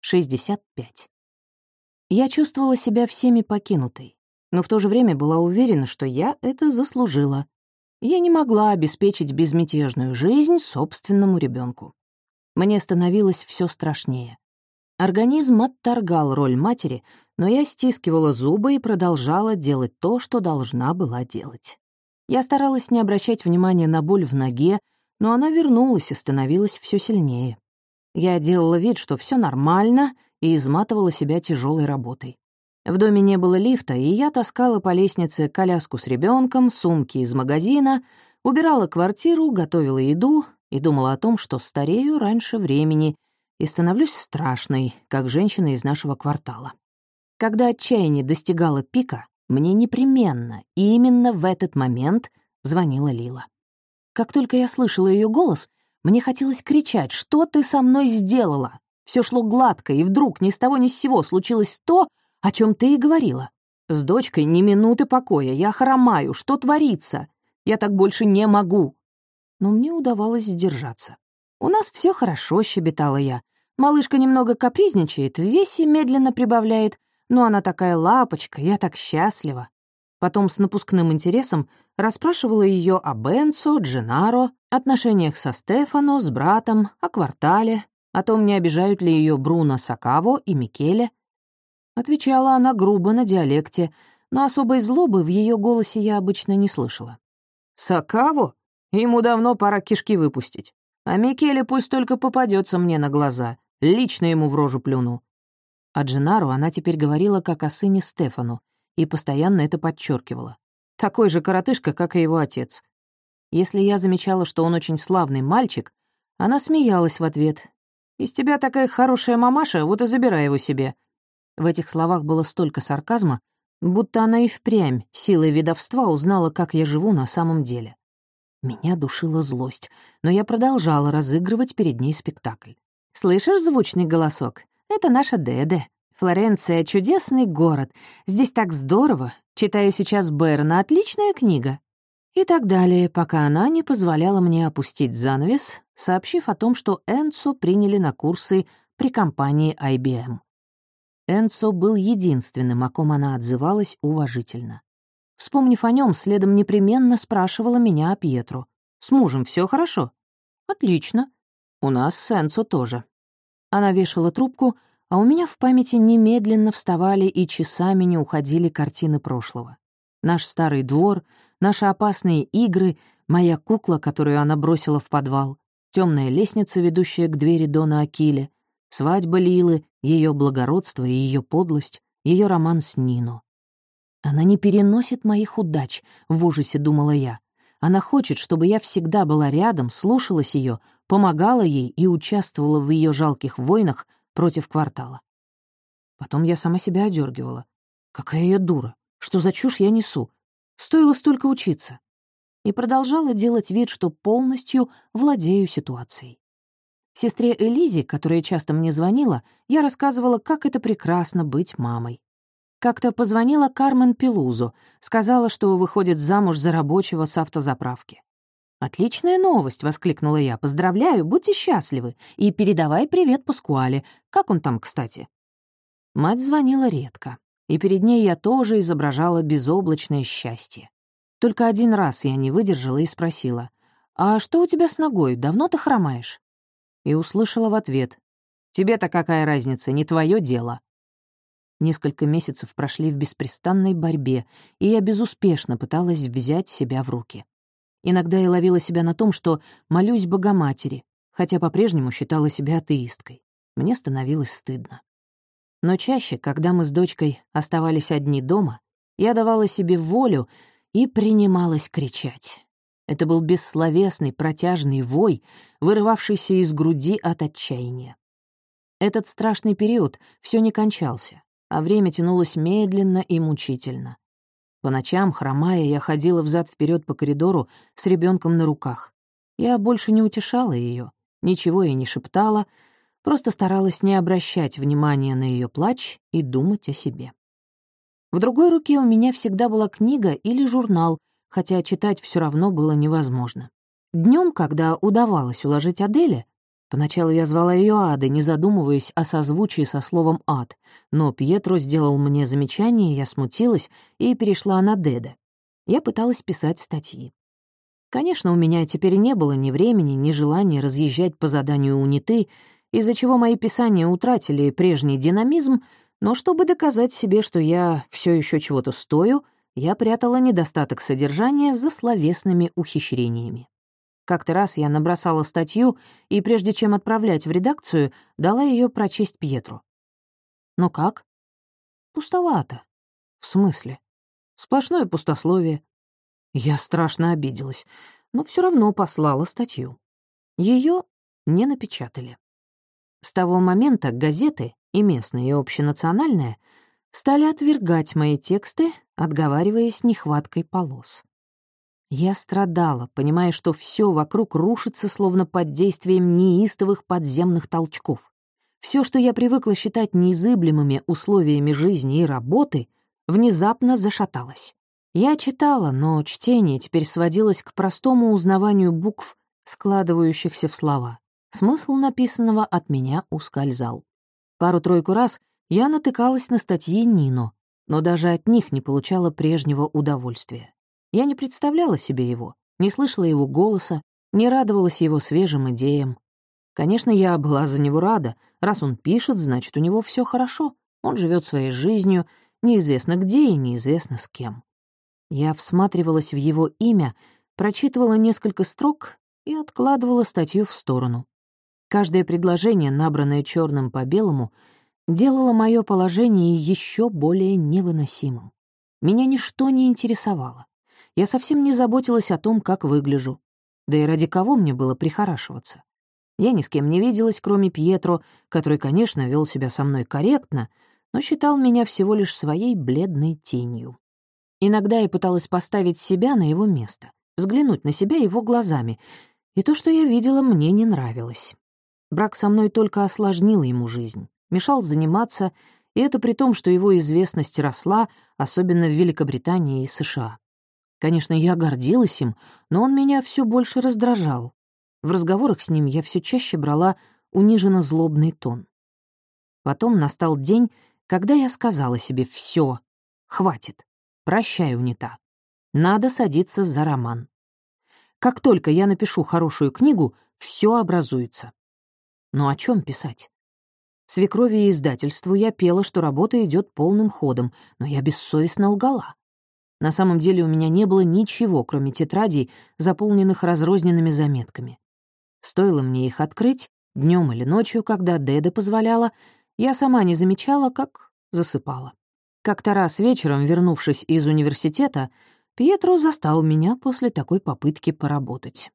65. Я чувствовала себя всеми покинутой, но в то же время была уверена, что я это заслужила. Я не могла обеспечить безмятежную жизнь собственному ребенку. Мне становилось все страшнее. Организм отторгал роль матери, но я стискивала зубы и продолжала делать то, что должна была делать. Я старалась не обращать внимания на боль в ноге, но она вернулась и становилась все сильнее. Я делала вид, что все нормально, и изматывала себя тяжелой работой. В доме не было лифта, и я таскала по лестнице коляску с ребенком, сумки из магазина, убирала квартиру, готовила еду и думала о том, что старею раньше времени — и становлюсь страшной, как женщина из нашего квартала. Когда отчаяние достигало пика, мне непременно, и именно в этот момент звонила Лила. Как только я слышала ее голос, мне хотелось кричать «Что ты со мной сделала?» Все шло гладко, и вдруг ни с того ни с сего случилось то, о чем ты и говорила. С дочкой ни минуты покоя, я хромаю, что творится? Я так больше не могу. Но мне удавалось сдержаться. «У нас все хорошо», — щебетала я. «Малышка немного капризничает, в весе медленно прибавляет, но она такая лапочка, я так счастлива». Потом с напускным интересом расспрашивала ее о Бенцо, Дженаро, отношениях со Стефано, с братом, о квартале, о том, не обижают ли ее Бруно Сакаво и Микеле. Отвечала она грубо на диалекте, но особой злобы в ее голосе я обычно не слышала. «Сакаво? Ему давно пора кишки выпустить. А Микеле пусть только попадется мне на глаза. Лично ему в рожу плюну». А Дженару она теперь говорила как о сыне Стефану и постоянно это подчеркивала. Такой же коротышка, как и его отец. Если я замечала, что он очень славный мальчик, она смеялась в ответ. «Из тебя такая хорошая мамаша, вот и забирай его себе». В этих словах было столько сарказма, будто она и впрямь силой ведовства узнала, как я живу на самом деле. Меня душила злость, но я продолжала разыгрывать перед ней спектакль. «Слышишь звучный голосок? Это наша Деде. Флоренция — чудесный город. Здесь так здорово. Читаю сейчас Берна, отличная книга». И так далее, пока она не позволяла мне опустить занавес, сообщив о том, что Энцо приняли на курсы при компании IBM. Энцо был единственным, о ком она отзывалась уважительно. Вспомнив о нем, следом непременно спрашивала меня о Пьетру. «С мужем все хорошо?» «Отлично. У нас с Энцо тоже». Она вешала трубку, а у меня в памяти немедленно вставали и часами не уходили картины прошлого. Наш старый двор, наши опасные игры, моя кукла, которую она бросила в подвал, темная лестница, ведущая к двери Дона Акиле, свадьба Лилы, ее благородство и ее подлость, ее роман с Нино. Она не переносит моих удач, в ужасе думала я. Она хочет, чтобы я всегда была рядом, слушалась ее, помогала ей и участвовала в ее жалких войнах против квартала. Потом я сама себя одергивала. Какая я дура! Что за чушь я несу? Стоило столько учиться. И продолжала делать вид, что полностью владею ситуацией. Сестре Элизе, которая часто мне звонила, я рассказывала, как это прекрасно быть мамой. Как-то позвонила Кармен Пелузу, сказала, что выходит замуж за рабочего с автозаправки. «Отличная новость!» — воскликнула я. «Поздравляю, будьте счастливы. И передавай привет Паскуале. Как он там, кстати?» Мать звонила редко, и перед ней я тоже изображала безоблачное счастье. Только один раз я не выдержала и спросила, «А что у тебя с ногой? Давно ты хромаешь?» И услышала в ответ, «Тебе-то какая разница, не твое дело». Несколько месяцев прошли в беспрестанной борьбе, и я безуспешно пыталась взять себя в руки. Иногда я ловила себя на том, что молюсь Богоматери, хотя по-прежнему считала себя атеисткой. Мне становилось стыдно. Но чаще, когда мы с дочкой оставались одни дома, я давала себе волю и принималась кричать. Это был бессловесный, протяжный вой, вырывавшийся из груди от отчаяния. Этот страшный период все не кончался а время тянулось медленно и мучительно. По ночам, хромая, я ходила взад вперед по коридору с ребенком на руках. Я больше не утешала ее, ничего ей не шептала, просто старалась не обращать внимания на ее плач и думать о себе. В другой руке у меня всегда была книга или журнал, хотя читать все равно было невозможно. Днем, когда удавалось уложить Аделя, Поначалу я звала ее Адой, не задумываясь о созвучии со словом «ад», но Пьетро сделал мне замечание, я смутилась и перешла на Деда. Я пыталась писать статьи. Конечно, у меня теперь не было ни времени, ни желания разъезжать по заданию униты, из-за чего мои писания утратили прежний динамизм, но чтобы доказать себе, что я все еще чего-то стою, я прятала недостаток содержания за словесными ухищрениями. Как-то раз я набросала статью и, прежде чем отправлять в редакцию, дала ее прочесть Пьетру. «Ну как?» «Пустовато». «В смысле?» «Сплошное пустословие». Я страшно обиделась, но все равно послала статью. Ее не напечатали. С того момента газеты, и местные, и общенациональные, стали отвергать мои тексты, отговариваясь нехваткой полос. Я страдала, понимая, что все вокруг рушится, словно под действием неистовых подземных толчков. Все, что я привыкла считать незыблемыми условиями жизни и работы, внезапно зашаталось. Я читала, но чтение теперь сводилось к простому узнаванию букв, складывающихся в слова. Смысл написанного от меня ускользал. Пару-тройку раз я натыкалась на статьи Нино, но даже от них не получала прежнего удовольствия. Я не представляла себе его, не слышала его голоса, не радовалась его свежим идеям. Конечно, я была за него рада. Раз он пишет, значит, у него все хорошо. Он живет своей жизнью, неизвестно где и неизвестно с кем. Я всматривалась в его имя, прочитывала несколько строк и откладывала статью в сторону. Каждое предложение, набранное черным по белому, делало мое положение еще более невыносимым. Меня ничто не интересовало. Я совсем не заботилась о том, как выгляжу. Да и ради кого мне было прихорашиваться? Я ни с кем не виделась, кроме Пьетро, который, конечно, вел себя со мной корректно, но считал меня всего лишь своей бледной тенью. Иногда я пыталась поставить себя на его место, взглянуть на себя его глазами, и то, что я видела, мне не нравилось. Брак со мной только осложнил ему жизнь, мешал заниматься, и это при том, что его известность росла, особенно в Великобритании и США. Конечно, я гордилась им, но он меня все больше раздражал. В разговорах с ним я все чаще брала униженно злобный тон. Потом настал день, когда я сказала себе все, хватит, прощай, унита. Надо садиться за роман. Как только я напишу хорошую книгу, все образуется. Но о чем писать? Свекрови и издательству я пела, что работа идет полным ходом, но я бессовестно лгала. На самом деле у меня не было ничего, кроме тетрадей, заполненных разрозненными заметками. Стоило мне их открыть, днем или ночью, когда Деда позволяла, я сама не замечала, как засыпала. Как-то раз вечером, вернувшись из университета, Пьетро застал меня после такой попытки поработать.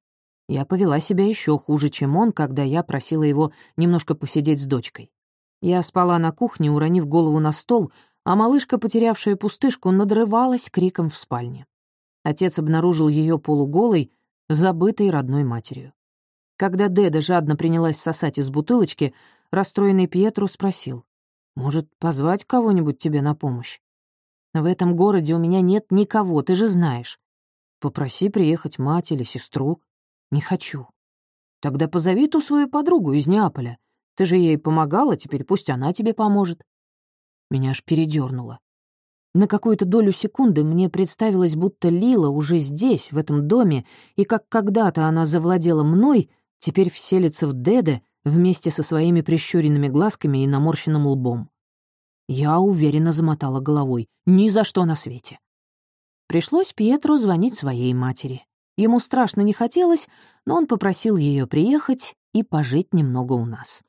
Я повела себя еще хуже, чем он, когда я просила его немножко посидеть с дочкой. Я спала на кухне, уронив голову на стол, а малышка, потерявшая пустышку, надрывалась криком в спальне. Отец обнаружил ее полуголой, забытой родной матерью. Когда Деда жадно принялась сосать из бутылочки, расстроенный Пьетро спросил, «Может, позвать кого-нибудь тебе на помощь? В этом городе у меня нет никого, ты же знаешь. Попроси приехать мать или сестру. Не хочу. Тогда позови ту свою подругу из Неаполя. Ты же ей помогала, теперь пусть она тебе поможет. Меня аж передернуло. На какую-то долю секунды мне представилось, будто Лила уже здесь, в этом доме, и как когда-то она завладела мной, теперь вселится в Деде вместе со своими прищуренными глазками и наморщенным лбом. Я уверенно замотала головой. Ни за что на свете. Пришлось Пьетро звонить своей матери. Ему страшно не хотелось, но он попросил ее приехать и пожить немного у нас.